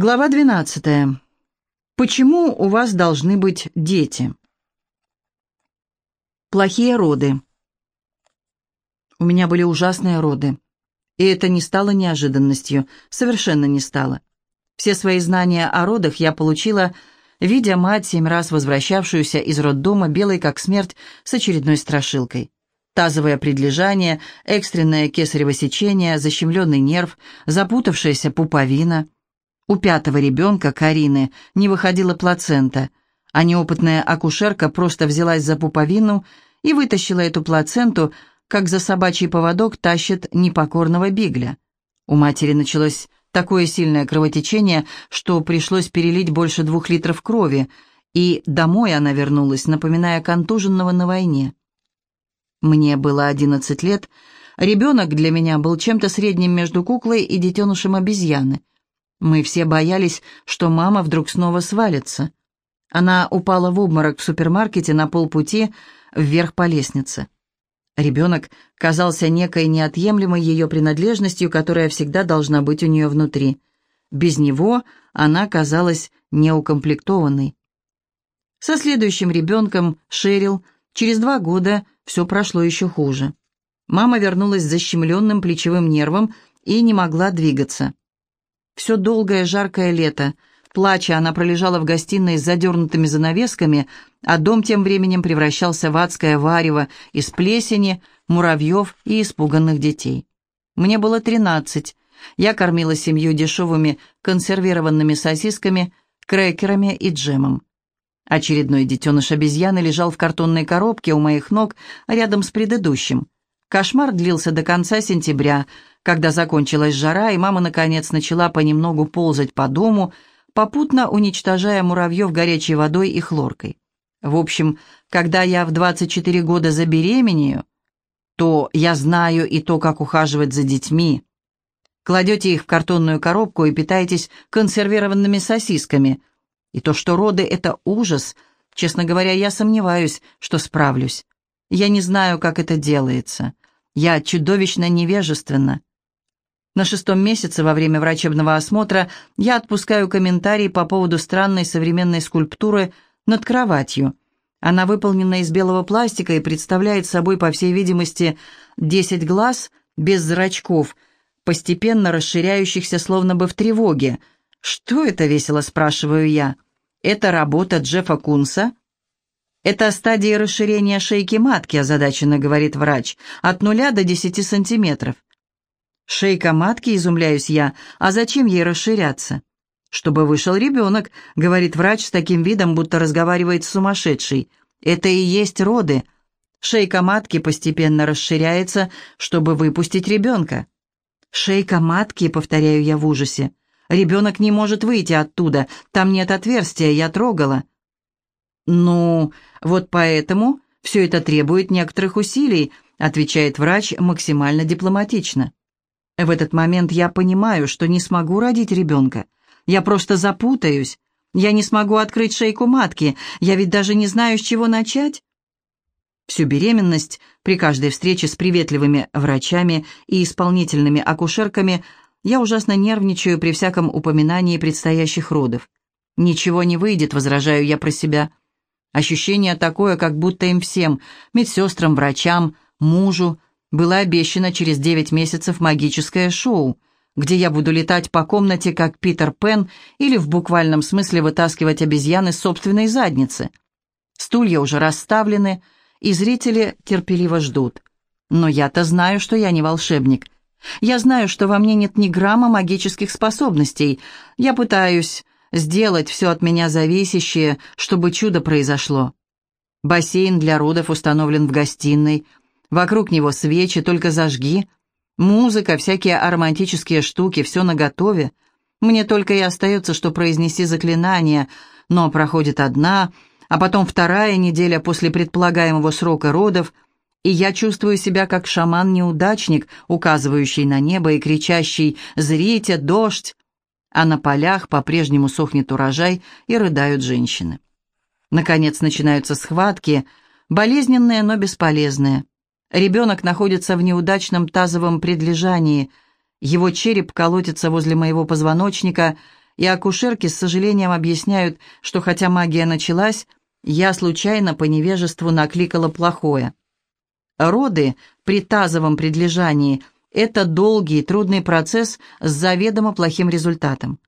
Глава 12. Почему у вас должны быть дети? Плохие роды. У меня были ужасные роды. И это не стало неожиданностью, совершенно не стало. Все свои знания о родах я получила, видя мать, семь раз возвращавшуюся из роддома, белой как смерть, с очередной страшилкой. Тазовое предлежание, экстренное кесарево сечение, защемленный нерв, запутавшаяся пуповина — у пятого ребенка, Карины, не выходила плацента, а неопытная акушерка просто взялась за пуповину и вытащила эту плаценту, как за собачий поводок тащит непокорного бигля. У матери началось такое сильное кровотечение, что пришлось перелить больше двух литров крови, и домой она вернулась, напоминая контуженного на войне. Мне было одиннадцать лет, ребенок для меня был чем-то средним между куклой и детенышем обезьяны — мы все боялись, что мама вдруг снова свалится. Она упала в обморок в супермаркете на полпути вверх по лестнице. Ребенок казался некой неотъемлемой ее принадлежностью, которая всегда должна быть у нее внутри. Без него она казалась неукомплектованной. Со следующим ребенком, Шерил, через два года все прошло еще хуже. Мама вернулась с защемленным плечевым нервом и не могла двигаться. Все долгое жаркое лето, плача, она пролежала в гостиной с задернутыми занавесками, а дом тем временем превращался в адское варево из плесени, муравьев и испуганных детей. Мне было тринадцать. Я кормила семью дешевыми консервированными сосисками, крекерами и джемом. Очередной детеныш обезьяны лежал в картонной коробке у моих ног рядом с предыдущим. Кошмар длился до конца сентября, когда закончилась жара, и мама, наконец, начала понемногу ползать по дому, попутно уничтожая муравьев горячей водой и хлоркой. В общем, когда я в 24 года забеременею, то я знаю и то, как ухаживать за детьми. Кладете их в картонную коробку и питаетесь консервированными сосисками. И то, что роды — это ужас, честно говоря, я сомневаюсь, что справлюсь. Я не знаю, как это делается. Я чудовищно невежественна. На шестом месяце во время врачебного осмотра я отпускаю комментарий по поводу странной современной скульптуры над кроватью. Она выполнена из белого пластика и представляет собой, по всей видимости, десять глаз без зрачков, постепенно расширяющихся словно бы в тревоге. «Что это весело?» – спрашиваю я. «Это работа Джеффа Кунса?» «Это стадия расширения шейки матки», – озадаченно говорит врач, – «от нуля до десяти сантиметров». «Шейка матки, изумляюсь я, а зачем ей расширяться?» «Чтобы вышел ребенок», — говорит врач с таким видом, будто разговаривает с сумасшедшей. «Это и есть роды. Шейка матки постепенно расширяется, чтобы выпустить ребенка». «Шейка матки», — повторяю я в ужасе. «Ребенок не может выйти оттуда, там нет отверстия, я трогала». «Ну, вот поэтому все это требует некоторых усилий», — отвечает врач максимально дипломатично. В этот момент я понимаю, что не смогу родить ребенка. Я просто запутаюсь. Я не смогу открыть шейку матки. Я ведь даже не знаю, с чего начать. Всю беременность, при каждой встрече с приветливыми врачами и исполнительными акушерками, я ужасно нервничаю при всяком упоминании предстоящих родов. «Ничего не выйдет», — возражаю я про себя. Ощущение такое, как будто им всем, медсестрам, врачам, мужу, было обещано через девять месяцев магическое шоу, где я буду летать по комнате, как Питер Пен, или в буквальном смысле вытаскивать обезьяны с собственной задницы. Стулья уже расставлены, и зрители терпеливо ждут. Но я-то знаю, что я не волшебник. Я знаю, что во мне нет ни грамма магических способностей. Я пытаюсь сделать все от меня зависящее, чтобы чудо произошло. Бассейн для родов установлен в гостиной – Вокруг него свечи, только зажги. Музыка, всякие романтические штуки, все наготове. Мне только и остается, что произнести заклинание, но проходит одна, а потом вторая неделя после предполагаемого срока родов, и я чувствую себя как шаман-неудачник, указывающий на небо и кричащий «Зрите, дождь!» А на полях по-прежнему сохнет урожай и рыдают женщины. Наконец начинаются схватки, болезненные, но бесполезные. Ребенок находится в неудачном тазовом предлежании. Его череп колотится возле моего позвоночника, и акушерки с сожалением объясняют, что хотя магия началась, я случайно по невежеству накликала плохое. Роды при тазовом предлежании – это долгий, трудный процесс с заведомо плохим результатом.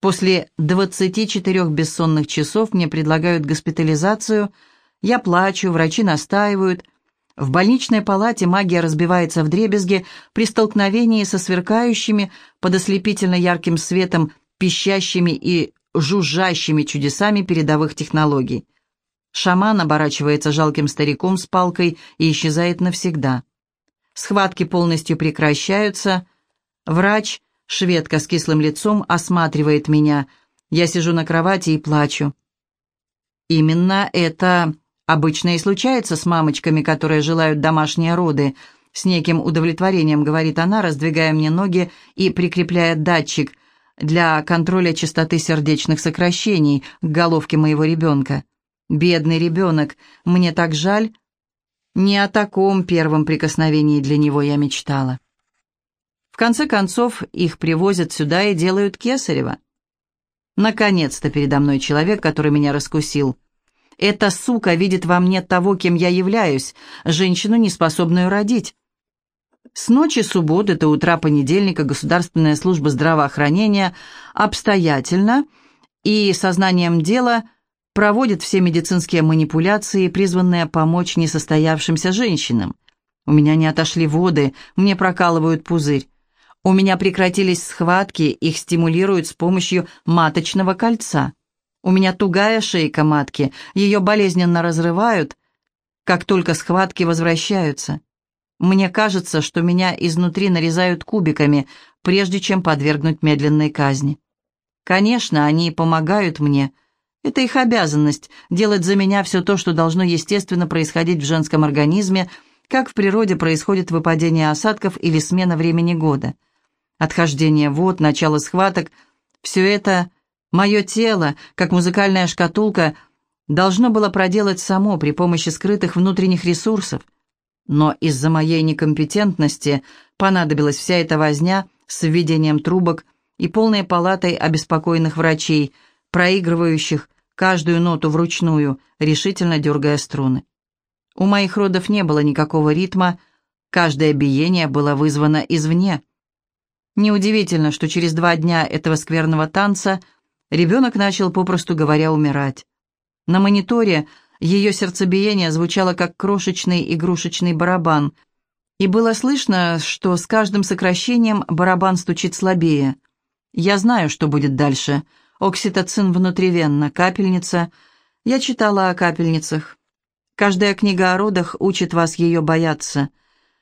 После 24 бессонных часов мне предлагают госпитализацию, я плачу, врачи настаивают. В больничной палате магия разбивается в дребезги при столкновении со сверкающими под ослепительно ярким светом пищащими и жужжащими чудесами передовых технологий. Шаман оборачивается жалким стариком с палкой и исчезает навсегда. Схватки полностью прекращаются. Врач, шведка с кислым лицом, осматривает меня. Я сижу на кровати и плачу. Именно это обычно и случается с мамочками, которые желают домашние роды. С неким удовлетворением говорит она, раздвигая мне ноги и прикрепляя датчик для контроля частоты сердечных сокращений к головке моего ребенка. Бедный ребенок, мне так жаль. Не о таком первом прикосновении для него я мечтала. В конце концов, их привозят сюда и делают кесарево. Наконец-то передо мной человек, который меня раскусил. Эта сука видит во мне того, кем я являюсь, женщину, неспособную родить. С ночи субботы до утра понедельника Государственная служба здравоохранения обстоятельно и сознанием дела проводит все медицинские манипуляции, призванные помочь несостоявшимся женщинам. У меня не отошли воды, мне прокалывают пузырь. У меня прекратились схватки, их стимулируют с помощью маточного кольца. У меня тугая шейка матки, ее болезненно разрывают, как только схватки возвращаются. Мне кажется, что меня изнутри нарезают кубиками, прежде чем подвергнуть медленной казни. Конечно, они помогают мне, — это их обязанность – делать за меня все то, что должно естественно происходить в женском организме, как в природе происходит выпадение осадков или смена времени года. Отхождение вод, начало схваток – все это мое тело, как музыкальная шкатулка, должно было проделать само при помощи скрытых внутренних ресурсов. Но из-за моей некомпетентности понадобилась вся эта возня с введением трубок и полной палатой обеспокоенных врачей, проигрывающих каждую ноту вручную, решительно дергая струны. У моих родов не было никакого ритма, каждое биение было вызвано извне. Неудивительно, что через два дня этого скверного танца ребенок начал, попросту говоря, умирать. На мониторе ее сердцебиение звучало как крошечный игрушечный барабан, и было слышно, что с каждым сокращением барабан стучит слабее. Я знаю, что будет дальше — окситоцин внутривенно, капельница. Я читала о капельницах. Каждая книга о родах учит вас ее бояться.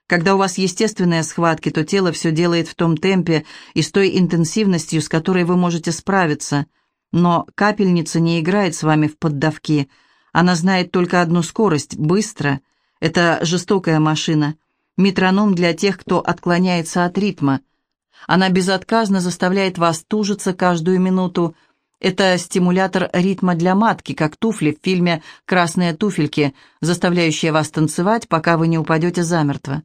Когда у вас естественные схватки, то тело все делает в том темпе и с той интенсивностью, с которой вы можете справиться. Но капельница не играет с вами в поддавки. Она знает только одну скорость – быстро. Это жестокая машина. Метроном для тех, кто отклоняется от ритма – она безотказно заставляет вас тужиться каждую минуту. Это стимулятор ритма для матки, как туфли в фильме «Красные туфельки», заставляющие вас танцевать, пока вы не упадете замертво.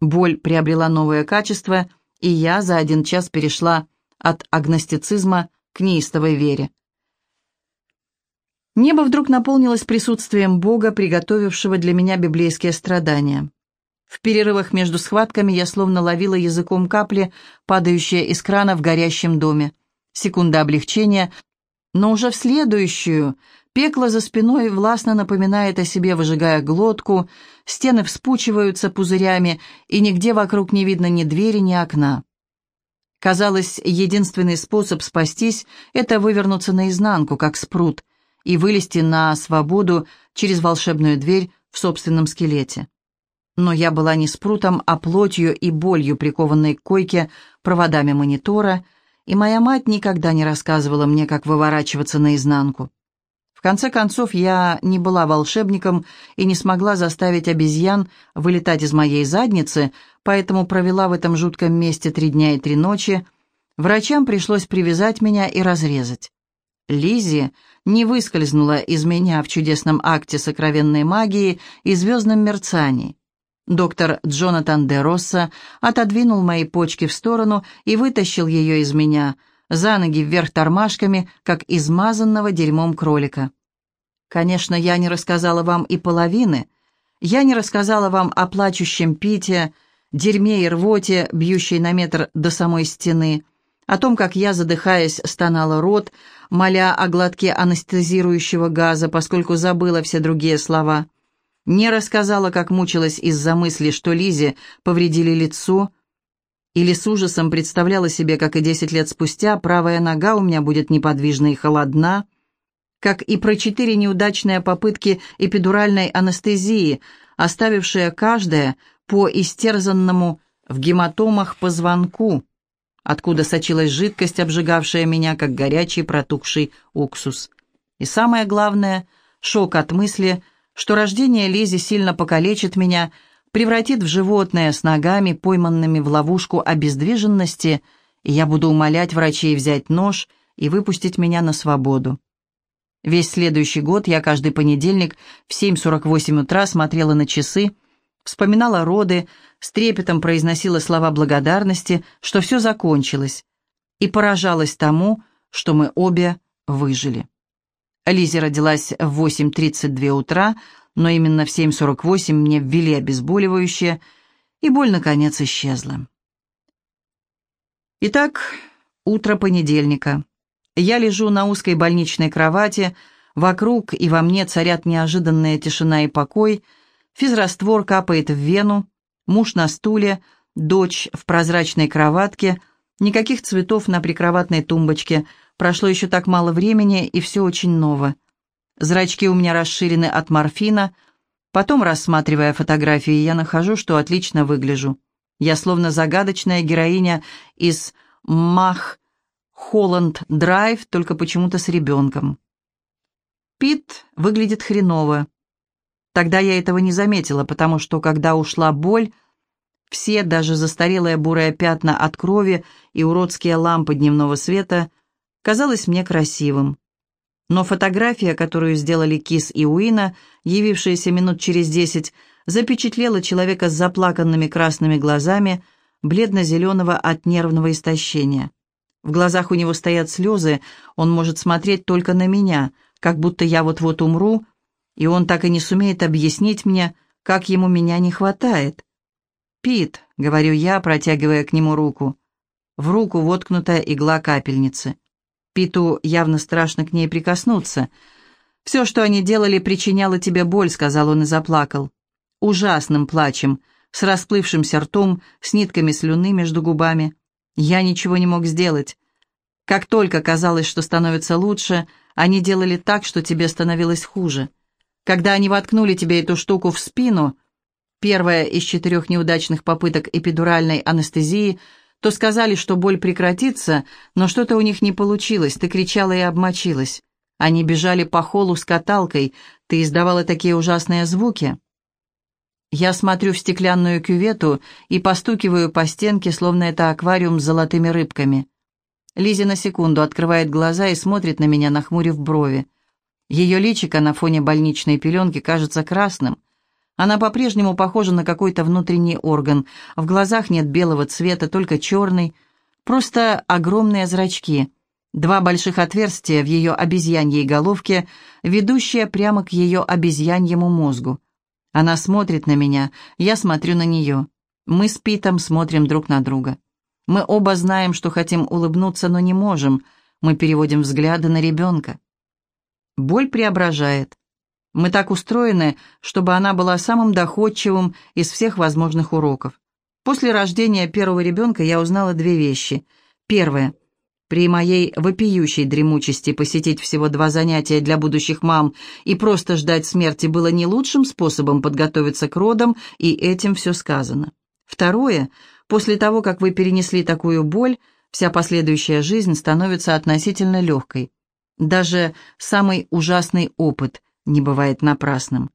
Боль приобрела новое качество, и я за один час перешла от агностицизма к неистовой вере. Небо вдруг наполнилось присутствием Бога, приготовившего для меня библейские страдания. В перерывах между схватками я словно ловила языком капли, падающие из крана в горящем доме. Секунда облегчения, но уже в следующую пекло за спиной властно напоминает о себе, выжигая глотку, стены вспучиваются пузырями, и нигде вокруг не видно ни двери, ни окна. Казалось, единственный способ спастись — это вывернуться наизнанку, как спрут, и вылезти на свободу через волшебную дверь в собственном скелете. Но я была не спрутом, а плотью и болью, прикованной к койке проводами монитора, и моя мать никогда не рассказывала мне, как выворачиваться наизнанку. Конце концов, я не была волшебником и не смогла заставить обезьян вылетать из моей задницы, поэтому провела в этом жутком месте три дня и три ночи. Врачам пришлось привязать меня и разрезать. Лизи не выскользнула из меня в чудесном акте сокровенной магии и звездном мерцании. Доктор Джонатан де Росса отодвинул мои почки в сторону и вытащил ее из меня, за ноги вверх тормашками, как измазанного дерьмом кролика. Конечно, я не рассказала вам и половины. Я не рассказала вам о плачущем Пите, дерьме и рвоте, бьющей на метр до самой стены, о том, как я, задыхаясь, стонала рот, моля о глотке анестезирующего газа, поскольку забыла все другие слова. Не рассказала, как мучилась из-за мысли, что Лизе повредили лицо, или с ужасом представляла себе, как и десять лет спустя правая нога у меня будет неподвижна и холодна, как и про четыре неудачные попытки эпидуральной анестезии, оставившие каждая по истерзанному в гематомах позвонку, откуда сочилась жидкость, обжигавшая меня, как горячий протухший уксус. И самое главное — шок от мысли, что рождение Лизи сильно покалечит меня, превратит в животное с ногами, пойманными в ловушку обездвиженности, и я буду умолять врачей взять нож и выпустить меня на свободу. Весь следующий год я каждый понедельник в 7.48 утра смотрела на часы, вспоминала роды, с трепетом произносила слова благодарности, что все закончилось, и поражалась тому, что мы обе выжили. Лизе родилась в 8.32 утра, но именно в 7.48 мне ввели обезболивающее, и боль, наконец, исчезла. Итак, утро понедельника. Я лежу на узкой больничной кровати, вокруг и во мне царят неожиданная тишина и покой, физраствор капает в вену, муж на стуле, дочь в прозрачной кроватке, никаких цветов на прикроватной тумбочке, прошло еще так мало времени, и все очень ново. Зрачки у меня расширены от морфина, потом, рассматривая фотографии, я нахожу, что отлично выгляжу. Я словно загадочная героиня из «Мах», Холланд Драйв, только почему-то с ребенком. Пит выглядит хреново. Тогда я этого не заметила, потому что, когда ушла боль, все, даже застарелые бурые пятна от крови и уродские лампы дневного света, казалось мне красивым. Но фотография, которую сделали Кис и Уина, явившаяся минут через десять, запечатлела человека с заплаканными красными глазами, бледно-зеленого от нервного истощения. В глазах у него стоят слезы, он может смотреть только на меня, как будто я вот-вот умру, и он так и не сумеет объяснить мне, как ему меня не хватает. «Пит», — говорю я, протягивая к нему руку. В руку воткнутая игла капельницы. Питу явно страшно к ней прикоснуться. «Все, что они делали, причиняло тебе боль», — сказал он и заплакал. Ужасным плачем, с расплывшимся ртом, с нитками слюны между губами. Я ничего не мог сделать. Как только казалось, что становится лучше, они делали так, что тебе становилось хуже. Когда они воткнули тебе эту штуку в спину, первая из четырех неудачных попыток эпидуральной анестезии, то сказали, что боль прекратится, но что-то у них не получилось, ты кричала и обмочилась. Они бежали по холу с каталкой, ты издавала такие ужасные звуки. Я смотрю в стеклянную кювету и постукиваю по стенке, словно это аквариум с золотыми рыбками. Лизи на секунду открывает глаза и смотрит на меня, нахмурив брови. Ее личико на фоне больничной пеленки кажется красным. Она по-прежнему похожа на какой-то внутренний орган. В глазах нет белого цвета, только черный. Просто огромные зрачки. Два больших отверстия в ее обезьяньей головке, ведущие прямо к ее обезьяньему мозгу. Она смотрит на меня, я смотрю на нее. Мы с Питом смотрим друг на друга. Мы оба знаем, что хотим улыбнуться, но не можем. Мы переводим взгляды на ребенка. Боль преображает. Мы так устроены, чтобы она была самым доходчивым из всех возможных уроков. После рождения первого ребенка я узнала две вещи. Первое — при моей вопиющей дремучести посетить всего два занятия для будущих мам и просто ждать смерти было не лучшим способом подготовиться к родам, и этим все сказано. Второе, после того, как вы перенесли такую боль, вся последующая жизнь становится относительно легкой. Даже самый ужасный опыт не бывает напрасным.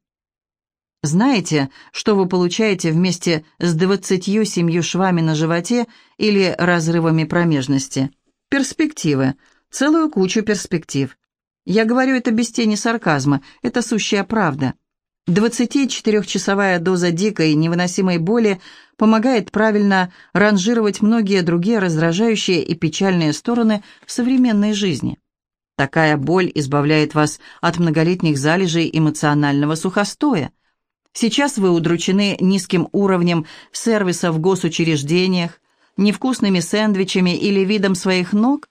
Знаете, что вы получаете вместе с двадцатью семью швами на животе или разрывами промежности? Перспективы. Целую кучу перспектив. Я говорю это без тени сарказма, это сущая правда. 24-часовая доза дикой невыносимой боли помогает правильно ранжировать многие другие раздражающие и печальные стороны современной жизни. Такая боль избавляет вас от многолетних залежей эмоционального сухостоя. Сейчас вы удручены низким уровнем сервиса в госучреждениях, невкусными сэндвичами или видом своих ног?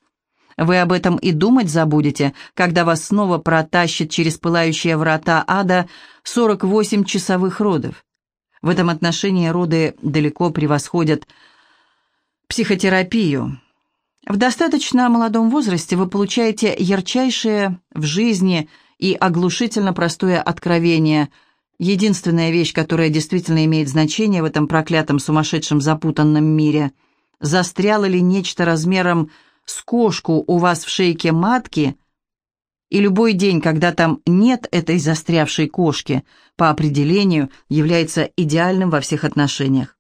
Вы об этом и думать забудете, когда вас снова протащит через пылающие врата ада 48 часовых родов. В этом отношении роды далеко превосходят психотерапию. В достаточно молодом возрасте вы получаете ярчайшее в жизни и оглушительно простое откровение. Единственная вещь, которая действительно имеет значение в этом проклятом сумасшедшем запутанном мире. Застряло ли нечто размером с кошку у вас в шейке матки, и любой день, когда там нет этой застрявшей кошки, по определению является идеальным во всех отношениях.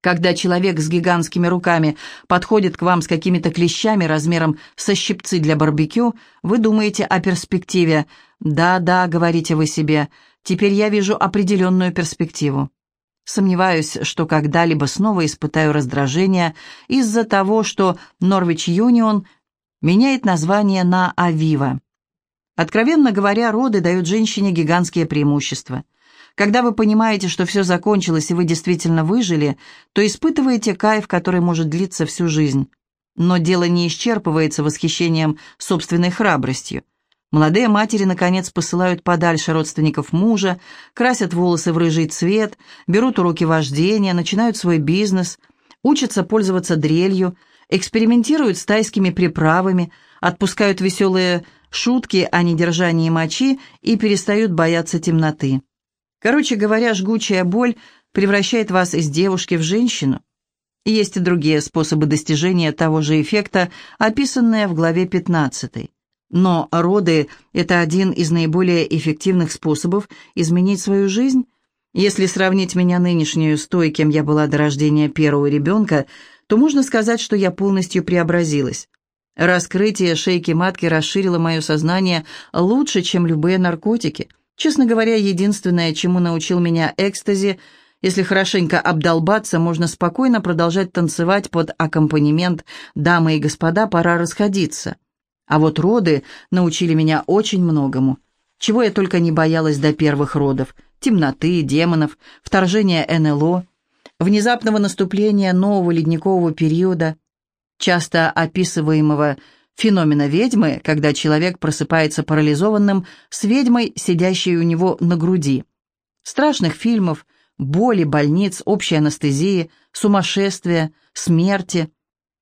Когда человек с гигантскими руками подходит к вам с какими-то клещами размером со щипцы для барбекю, вы думаете о перспективе. «Да-да», — говорите вы себе, — «теперь я вижу определенную перспективу». Сомневаюсь, что когда-либо снова испытаю раздражение из-за того, что Норвич Юнион меняет название на Авива. Откровенно говоря, роды дают женщине гигантские преимущества. Когда вы понимаете, что все закончилось и вы действительно выжили, то испытываете кайф, который может длиться всю жизнь. Но дело не исчерпывается восхищением собственной храбростью. Молодые матери, наконец, посылают подальше родственников мужа, красят волосы в рыжий цвет, берут уроки вождения, начинают свой бизнес, учатся пользоваться дрелью, экспериментируют с тайскими приправами, отпускают веселые шутки о недержании мочи и перестают бояться темноты. Короче говоря, жгучая боль превращает вас из девушки в женщину. Есть и другие способы достижения того же эффекта, описанные в главе 15. Но роды – это один из наиболее эффективных способов изменить свою жизнь. Если сравнить меня нынешнюю с той, кем я была до рождения первого ребенка, то можно сказать, что я полностью преобразилась. Раскрытие шейки матки расширило мое сознание лучше, чем любые наркотики. Честно говоря, единственное, чему научил меня экстази, если хорошенько обдолбаться, можно спокойно продолжать танцевать под аккомпанемент «Дамы и господа, пора расходиться». А вот роды научили меня очень многому. Чего я только не боялась до первых родов. Темноты, демонов, вторжения НЛО, внезапного наступления нового ледникового периода, часто описываемого феномена ведьмы, когда человек просыпается парализованным с ведьмой, сидящей у него на груди. Страшных фильмов, боли, больниц, общей анестезии, сумасшествия, смерти –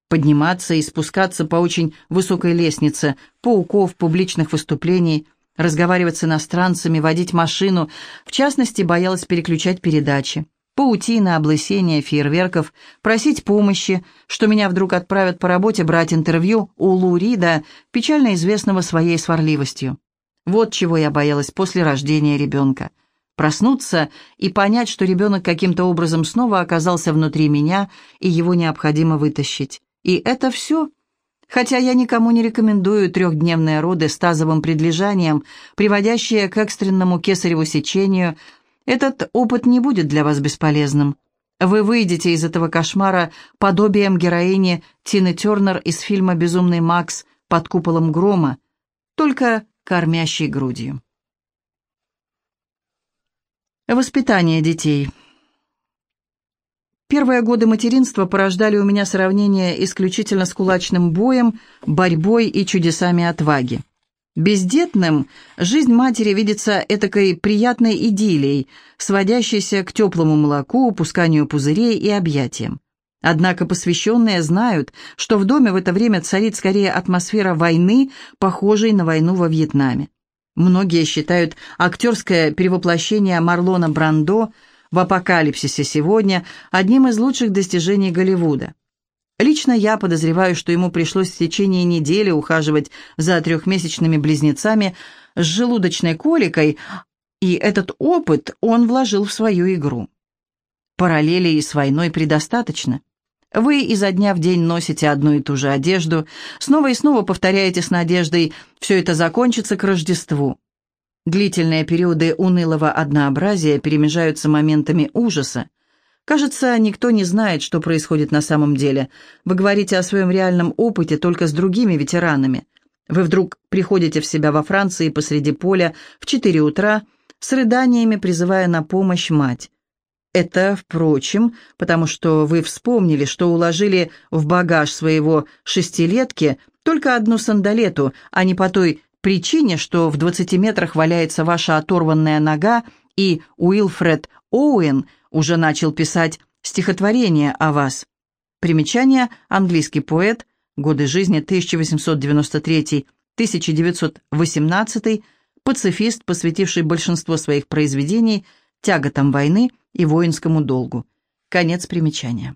подниматься и спускаться по очень высокой лестнице, пауков, публичных выступлений, разговаривать с иностранцами, водить машину, в частности, боялась переключать передачи. Паутина, облысение, фейерверков, просить помощи, что меня вдруг отправят по работе брать интервью у Лу Рида, печально известного своей сварливостью. Вот чего я боялась после рождения ребенка. Проснуться и понять, что ребенок каким-то образом снова оказался внутри меня, и его необходимо вытащить. И это все. Хотя я никому не рекомендую трехдневные роды с тазовым предлежанием, приводящие к экстренному кесареву сечению, этот опыт не будет для вас бесполезным. Вы выйдете из этого кошмара подобием героини Тины Тернер из фильма «Безумный Макс» под куполом грома, только кормящей грудью. Воспитание детей – Первые годы материнства порождали у меня сравнение исключительно с кулачным боем, борьбой и чудесами отваги. Бездетным жизнь матери видится этакой приятной идиллией, сводящейся к теплому молоку, пусканию пузырей и объятиям. Однако посвященные знают, что в доме в это время царит скорее атмосфера войны, похожей на войну во Вьетнаме. Многие считают актерское перевоплощение Марлона Брандо – в «Апокалипсисе сегодня» одним из лучших достижений Голливуда. Лично я подозреваю, что ему пришлось в течение недели ухаживать за трехмесячными близнецами с желудочной коликой, и этот опыт он вложил в свою игру. Параллелей с войной предостаточно. Вы изо дня в день носите одну и ту же одежду, снова и снова повторяете с надеждой «все это закончится к Рождеству». Длительные периоды унылого однообразия перемежаются моментами ужаса. Кажется, никто не знает, что происходит на самом деле. Вы говорите о своем реальном опыте только с другими ветеранами. Вы вдруг приходите в себя во Франции посреди поля в 4 утра с рыданиями, призывая на помощь мать. Это, впрочем, потому что вы вспомнили, что уложили в багаж своего шестилетки только одну сандалету, а не по той причине, что в 20 метрах валяется ваша оторванная нога, и Уилфред Оуэн уже начал писать стихотворение о вас. Примечание «Английский поэт», годы жизни 1893-1918, пацифист, посвятивший большинство своих произведений тяготам войны и воинскому долгу. Конец примечания.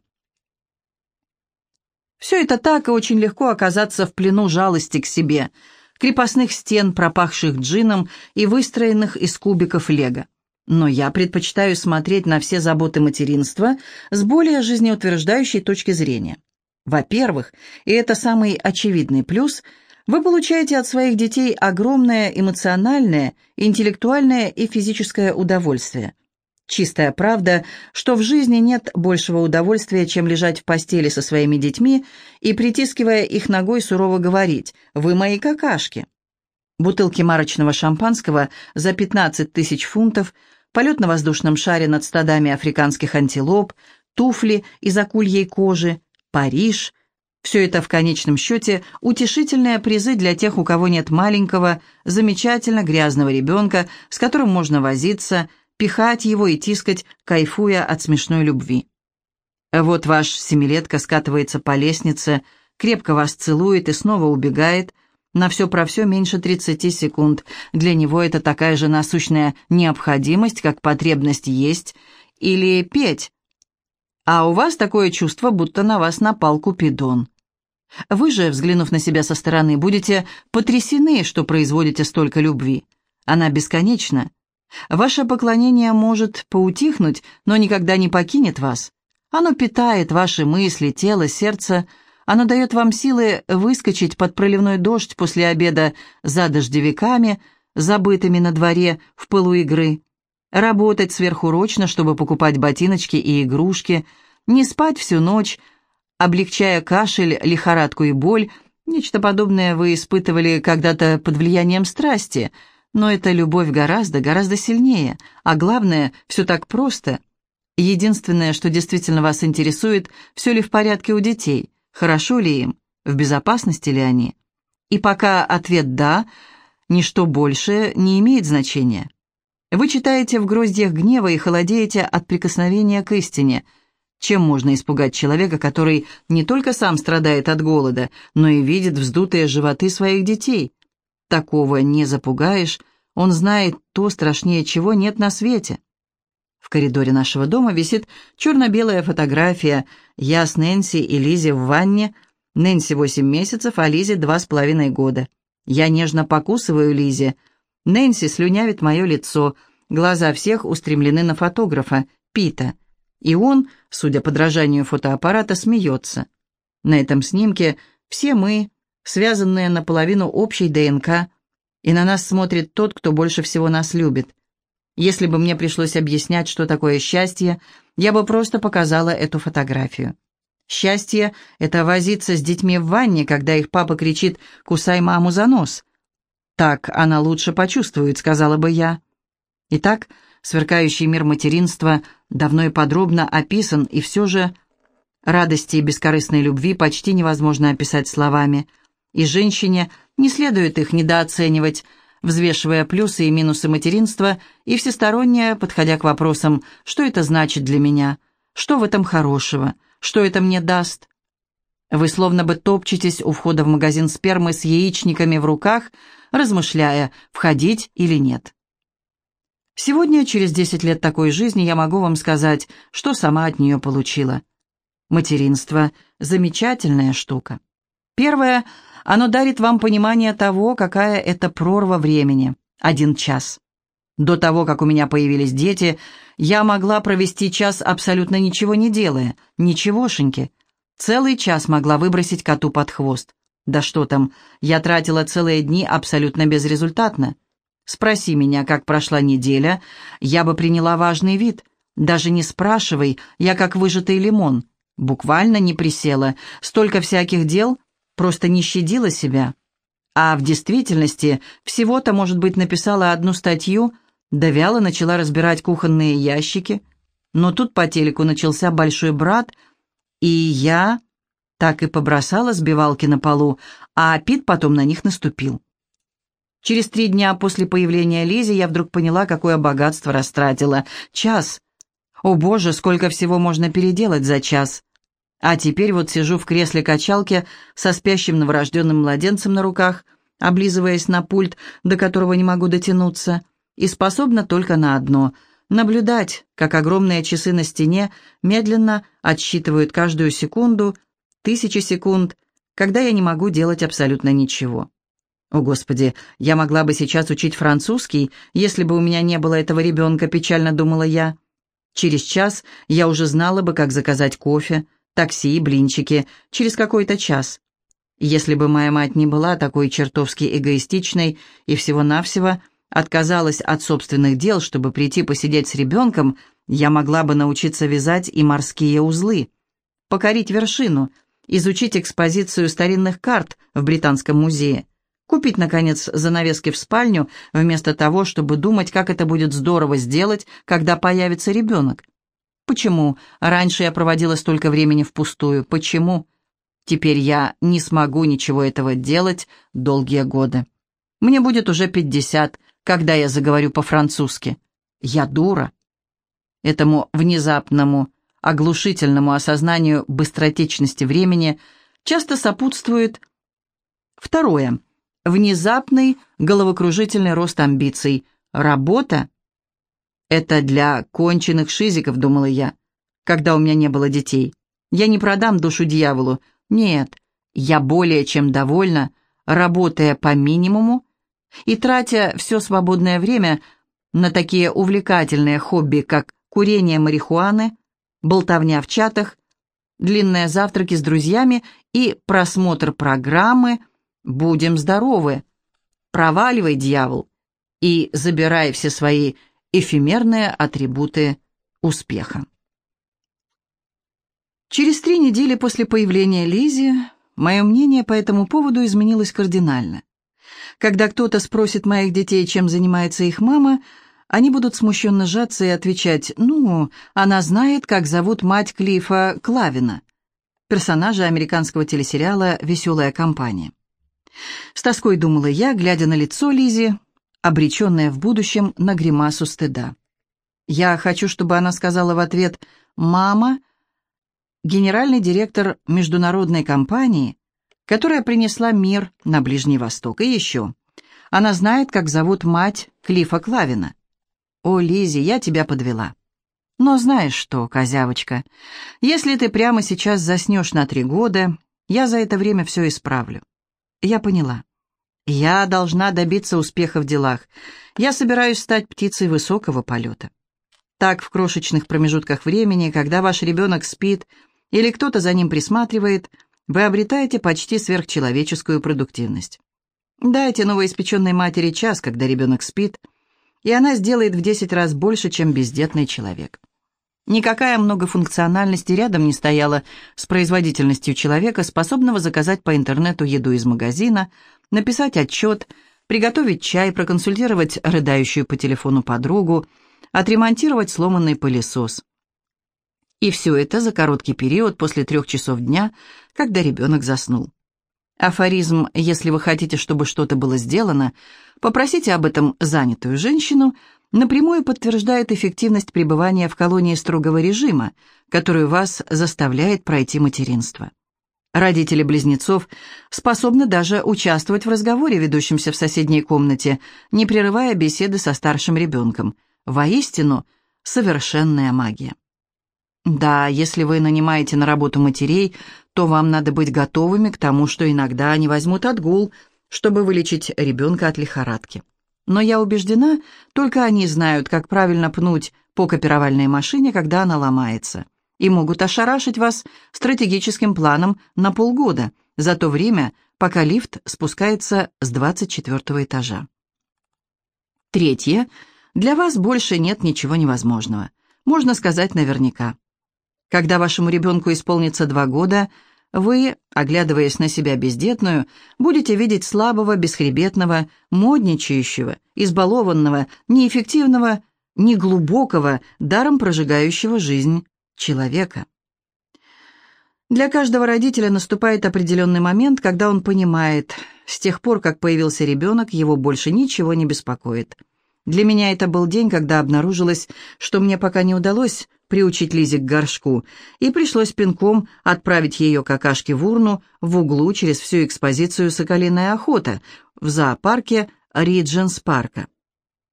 Все это так, и очень легко оказаться в плену жалости к себе, крепостных стен, пропахших джином и выстроенных из кубиков лего. Но я предпочитаю смотреть на все заботы материнства с более жизнеутверждающей точки зрения. Во-первых, и это самый очевидный плюс, вы получаете от своих детей огромное эмоциональное, интеллектуальное и физическое удовольствие. Чистая правда, что в жизни нет большего удовольствия, чем лежать в постели со своими детьми и, притискивая их ногой, сурово говорить «Вы мои какашки». Бутылки марочного шампанского за 15 тысяч фунтов, полет на воздушном шаре над стадами африканских антилоп, туфли из акульей кожи, Париж – все это в конечном счете утешительные призы для тех, у кого нет маленького, замечательно грязного ребенка, с которым можно возиться – пихать его и тискать, кайфуя от смешной любви. Вот ваш семилетка скатывается по лестнице, крепко вас целует и снова убегает. На все про все меньше 30 секунд. Для него это такая же насущная необходимость, как потребность есть или петь. А у вас такое чувство, будто на вас напал Купидон. Вы же, взглянув на себя со стороны, будете потрясены, что производите столько любви. Она бесконечна. Ваше поклонение может поутихнуть, но никогда не покинет вас. Оно питает ваши мысли, тело, сердце. Оно дает вам силы выскочить под проливной дождь после обеда за дождевиками, забытыми на дворе в пылу игры, работать сверхурочно, чтобы покупать ботиночки и игрушки, не спать всю ночь, облегчая кашель, лихорадку и боль. Нечто подобное вы испытывали когда-то под влиянием страсти – но эта любовь гораздо, гораздо сильнее, а главное, все так просто. Единственное, что действительно вас интересует, все ли в порядке у детей, хорошо ли им, в безопасности ли они. И пока ответ «да», ничто больше не имеет значения. Вы читаете в гроздьях гнева и холодеете от прикосновения к истине. Чем можно испугать человека, который не только сам страдает от голода, но и видит вздутые животы своих детей? Такого не запугаешь, он знает то страшнее, чего нет на свете. В коридоре нашего дома висит черно-белая фотография. Я с Нэнси и Лизи в ванне. Нэнси восемь месяцев, а Лизе два с половиной года. Я нежно покусываю Лизе. Нэнси слюнявит мое лицо. Глаза всех устремлены на фотографа, Пита. И он, судя по дрожанию фотоаппарата, смеется. На этом снимке все мы, связанные наполовину общей ДНК, и на нас смотрит тот, кто больше всего нас любит. Если бы мне пришлось объяснять, что такое счастье, я бы просто показала эту фотографию. Счастье — это возиться с детьми в ванне, когда их папа кричит «кусай маму за нос». «Так она лучше почувствует», — сказала бы я. Итак, сверкающий мир материнства давно и подробно описан, и все же радости и бескорыстной любви почти невозможно описать словами — и женщине не следует их недооценивать, взвешивая плюсы и минусы материнства и всесторонне подходя к вопросам, что это значит для меня, что в этом хорошего, что это мне даст. Вы словно бы топчетесь у входа в магазин спермы с яичниками в руках, размышляя, входить или нет. Сегодня, через 10 лет такой жизни, я могу вам сказать, что сама от нее получила. Материнство – замечательная штука. Первое – оно дарит вам понимание того, какая это прорва времени. Один час. До того, как у меня появились дети, я могла провести час абсолютно ничего не делая, ничегошеньки. Целый час могла выбросить коту под хвост. Да что там, я тратила целые дни абсолютно безрезультатно. Спроси меня, как прошла неделя, я бы приняла важный вид. Даже не спрашивай, я как выжатый лимон. Буквально не присела. Столько всяких дел, просто не щадила себя. А в действительности всего-то, может быть, написала одну статью, да начала разбирать кухонные ящики. Но тут по телеку начался большой брат, и я так и побросала сбивалки на полу, а Пит потом на них наступил. Через три дня после появления Лизи я вдруг поняла, какое богатство растратила. Час. О боже, сколько всего можно переделать за час. А теперь вот сижу в кресле-качалке со спящим новорожденным младенцем на руках, облизываясь на пульт, до которого не могу дотянуться, и способна только на одно — наблюдать, как огромные часы на стене медленно отсчитывают каждую секунду, тысячи секунд, когда я не могу делать абсолютно ничего. О, Господи, я могла бы сейчас учить французский, если бы у меня не было этого ребенка, печально думала я. Через час я уже знала бы, как заказать кофе, такси и блинчики, через какой-то час. Если бы моя мать не была такой чертовски эгоистичной и всего-навсего отказалась от собственных дел, чтобы прийти посидеть с ребенком, я могла бы научиться вязать и морские узлы, покорить вершину, изучить экспозицию старинных карт в Британском музее, Купить, наконец, занавески в спальню, вместо того, чтобы думать, как это будет здорово сделать, когда появится ребенок. Почему раньше я проводила столько времени впустую? Почему? Теперь я не смогу ничего этого делать долгие годы. Мне будет уже пятьдесят, когда я заговорю по-французски. Я дура. Этому внезапному, оглушительному осознанию быстротечности времени часто сопутствует второе – Внезапный головокружительный рост амбиций. Работа? Это для конченых шизиков, думала я, когда у меня не было детей. Я не продам душу дьяволу. Нет, я более чем довольна, работая по минимуму и тратя все свободное время на такие увлекательные хобби, как курение марихуаны, болтовня в чатах, длинные завтраки с друзьями и просмотр программы Будем здоровы. Проваливай, дьявол, и забирай все свои эфемерные атрибуты успеха. Через три недели после появления Лизи мое мнение по этому поводу изменилось кардинально. Когда кто-то спросит моих детей, чем занимается их мама, они будут смущенно сжаться и отвечать, «Ну, она знает, как зовут мать Клифа Клавина», персонажа американского телесериала «Веселая компания». С тоской думала я, глядя на лицо Лизи, обреченное в будущем на гримасу стыда. Я хочу, чтобы она сказала в ответ «Мама», генеральный директор международной компании, которая принесла мир на Ближний Восток. И еще. Она знает, как зовут мать Клифа Клавина. О, Лизи, я тебя подвела. Но знаешь что, козявочка, если ты прямо сейчас заснешь на три года, я за это время все исправлю. Я поняла. Я должна добиться успеха в делах. Я собираюсь стать птицей высокого полета. Так, в крошечных промежутках времени, когда ваш ребенок спит или кто-то за ним присматривает, вы обретаете почти сверхчеловеческую продуктивность. Дайте новоиспеченной матери час, когда ребенок спит, и она сделает в 10 раз больше, чем бездетный человек. Никакая многофункциональность рядом не стояла с производительностью человека, способного заказать по интернету еду из магазина, написать отчет, приготовить чай, проконсультировать рыдающую по телефону подругу, отремонтировать сломанный пылесос. И все это за короткий период после трех часов дня, когда ребенок заснул. Афоризм «Если вы хотите, чтобы что-то было сделано, попросите об этом занятую женщину» напрямую подтверждает эффективность пребывания в колонии строгого режима, которую вас заставляет пройти материнство. Родители близнецов способны даже участвовать в разговоре, ведущемся в соседней комнате, не прерывая беседы со старшим ребенком. Воистину, совершенная магия. Да, если вы нанимаете на работу матерей, то вам надо быть готовыми к тому, что иногда они возьмут отгул, чтобы вылечить ребенка от лихорадки. Но я убеждена, только они знают, как правильно пнуть по копировальной машине, когда она ломается, и могут ошарашить вас стратегическим планом на полгода, за то время, пока лифт спускается с 24 этажа. Третье. Для вас больше нет ничего невозможного. Можно сказать наверняка. Когда вашему ребенку исполнится два года, вы, оглядываясь на себя бездетную, будете видеть слабого, бесхребетного, модничающего, избалованного, неэффективного, неглубокого, даром прожигающего жизнь человека. Для каждого родителя наступает определенный момент, когда он понимает, с тех пор, как появился ребенок, его больше ничего не беспокоит. Для меня это был день, когда обнаружилось, что мне пока не удалось приучить Лизе к горшку, и пришлось пинком отправить ее какашки в урну в углу через всю экспозицию «Соколиная охота» в зоопарке Ридженс парка.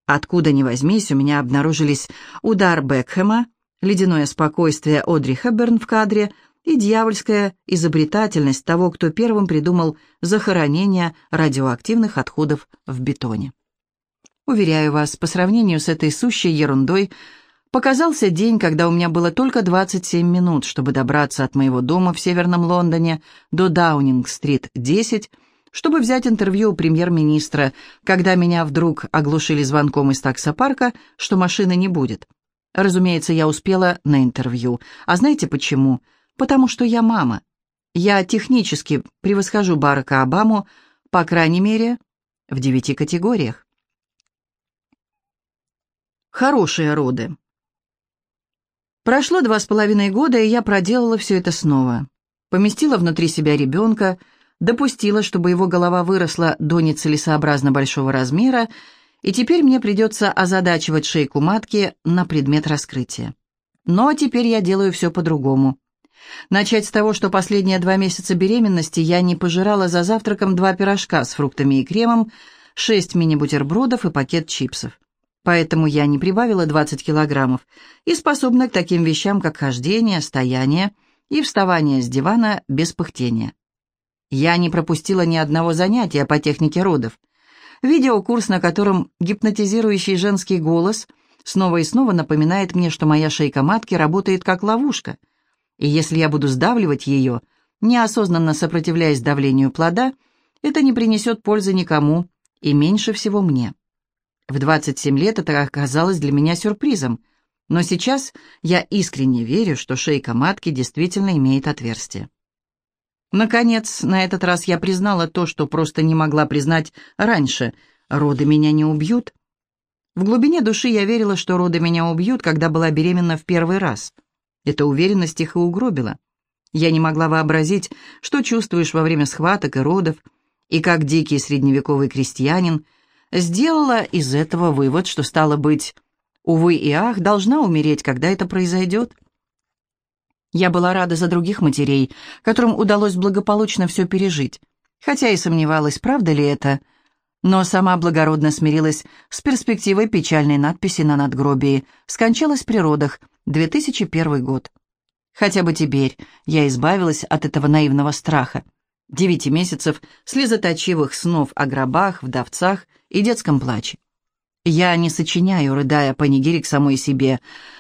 Откуда ни возьмись, у меня обнаружились удар Бекхэма, ледяное спокойствие Одри Хэбберн в кадре – и дьявольская изобретательность того, кто первым придумал захоронение радиоактивных отходов в бетоне. Уверяю вас, по сравнению с этой сущей ерундой, показался день, когда у меня было только 27 минут, чтобы добраться от моего дома в Северном Лондоне до Даунинг-стрит, 10, чтобы взять интервью у премьер-министра, когда меня вдруг оглушили звонком из таксопарка, что машины не будет. Разумеется, я успела на интервью. А знаете почему? потому что я мама. Я технически превосхожу Барака Обаму, по крайней мере, в девяти категориях. Хорошие роды. Прошло два с половиной года, и я проделала все это снова. Поместила внутри себя ребенка, допустила, чтобы его голова выросла до нецелесообразно большого размера, и теперь мне придется озадачивать шейку матки на предмет раскрытия. Но теперь я делаю все по-другому. Начать с того, что последние два месяца беременности я не пожирала за завтраком два пирожка с фруктами и кремом, шесть мини-бутербродов и пакет чипсов. Поэтому я не прибавила 20 килограммов и способна к таким вещам, как хождение, стояние и вставание с дивана без пыхтения. Я не пропустила ни одного занятия по технике родов. Видеокурс, на котором гипнотизирующий женский голос снова и снова напоминает мне, что моя шейка матки работает как ловушка – и если я буду сдавливать ее, неосознанно сопротивляясь давлению плода, это не принесет пользы никому и меньше всего мне. В 27 лет это оказалось для меня сюрпризом, но сейчас я искренне верю, что шейка матки действительно имеет отверстие. Наконец, на этот раз я признала то, что просто не могла признать раньше. Роды меня не убьют. В глубине души я верила, что роды меня убьют, когда была беременна в первый раз – эта уверенность их и угробила. Я не могла вообразить, что чувствуешь во время схваток и родов, и как дикий средневековый крестьянин сделала из этого вывод, что стало быть, увы и ах, должна умереть, когда это произойдет. Я была рада за других матерей, которым удалось благополучно все пережить, хотя и сомневалась, правда ли это, но сама благородно смирилась с перспективой печальной надписи на надгробии «Скончалась при родах», 2001 год. Хотя бы теперь я избавилась от этого наивного страха. Девяти месяцев слезоточивых снов о гробах, вдовцах и детском плаче. Я не сочиняю, рыдая панигирик самой себе.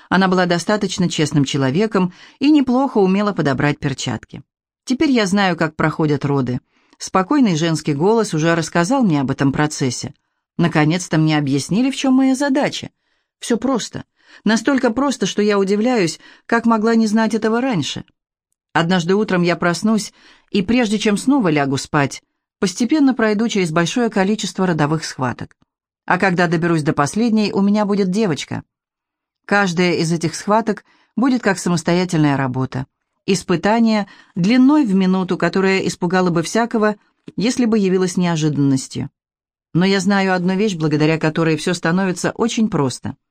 Она была достаточно честным человеком и неплохо умела подобрать перчатки. Теперь я знаю, как проходят роды. Спокойный женский голос уже рассказал мне об этом процессе. Наконец-то мне объяснили, в чем моя задача. Все просто — Настолько просто, что я удивляюсь, как могла не знать этого раньше. Однажды утром я проснусь, и прежде чем снова лягу спать, постепенно пройду через большое количество родовых схваток. А когда доберусь до последней, у меня будет девочка. Каждая из этих схваток будет как самостоятельная работа. Испытание длиной в минуту, которое испугало бы всякого, если бы явилось неожиданностью. Но я знаю одну вещь, благодаря которой все становится очень просто —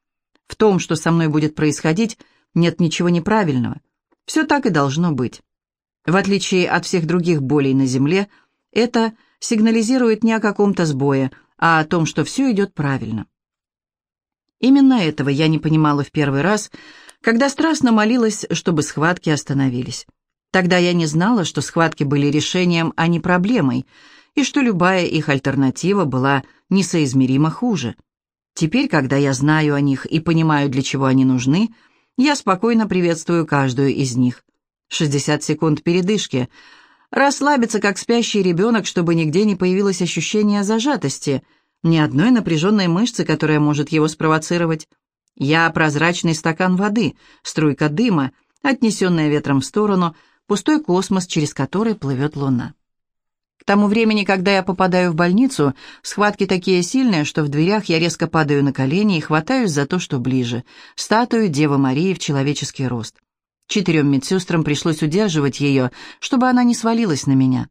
в том, что со мной будет происходить, нет ничего неправильного. Все так и должно быть. В отличие от всех других болей на Земле, это сигнализирует не о каком-то сбое, а о том, что все идет правильно. Именно этого я не понимала в первый раз, когда страстно молилась, чтобы схватки остановились. Тогда я не знала, что схватки были решением, а не проблемой, и что любая их альтернатива была несоизмеримо хуже. Теперь, когда я знаю о них и понимаю, для чего они нужны, я спокойно приветствую каждую из них. 60 секунд передышки. Расслабиться, как спящий ребенок, чтобы нигде не появилось ощущение зажатости. ни одной напряженной мышцы, которая может его спровоцировать. Я прозрачный стакан воды, струйка дыма, отнесенная ветром в сторону, пустой космос, через который плывет луна. К тому времени, когда я попадаю в больницу, схватки такие сильные, что в дверях я резко падаю на колени и хватаюсь за то, что ближе, статую Девы Марии в человеческий рост. Четырем медсестрам пришлось удерживать ее, чтобы она не свалилась на меня.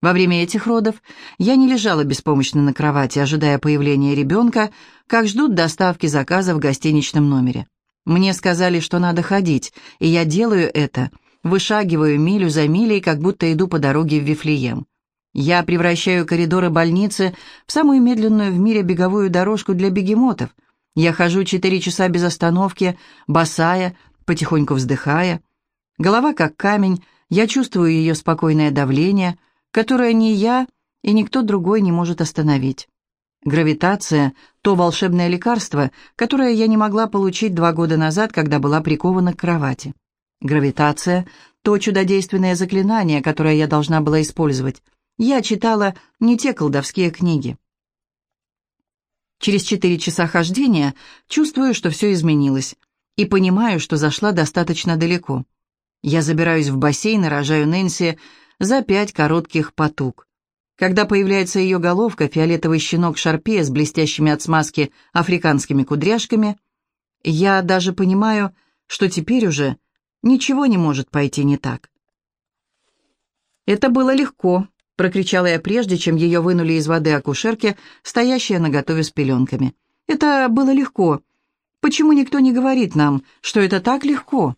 Во время этих родов я не лежала беспомощно на кровати, ожидая появления ребенка, как ждут доставки заказа в гостиничном номере. Мне сказали, что надо ходить, и я делаю это, вышагиваю милю за милей, как будто иду по дороге в Вифлеем. Я превращаю коридоры больницы в самую медленную в мире беговую дорожку для бегемотов. Я хожу четыре часа без остановки, босая, потихоньку вздыхая. Голова как камень, я чувствую ее спокойное давление — которое ни я и никто другой не может остановить. Гравитация — то волшебное лекарство, которое я не могла получить два года назад, когда была прикована к кровати. Гравитация — то чудодейственное заклинание, которое я должна была использовать. Я читала не те колдовские книги. Через четыре часа хождения чувствую, что все изменилось, и понимаю, что зашла достаточно далеко. Я забираюсь в бассейн и рожаю Нэнси, за пять коротких потуг. Когда появляется ее головка, фиолетовый щенок шарпея с блестящими от смазки африканскими кудряшками, я даже понимаю, что теперь уже ничего не может пойти не так. «Это было легко», — прокричала я прежде, чем ее вынули из воды акушерки, стоящая на готове с пеленками. «Это было легко. Почему никто не говорит нам, что это так легко?»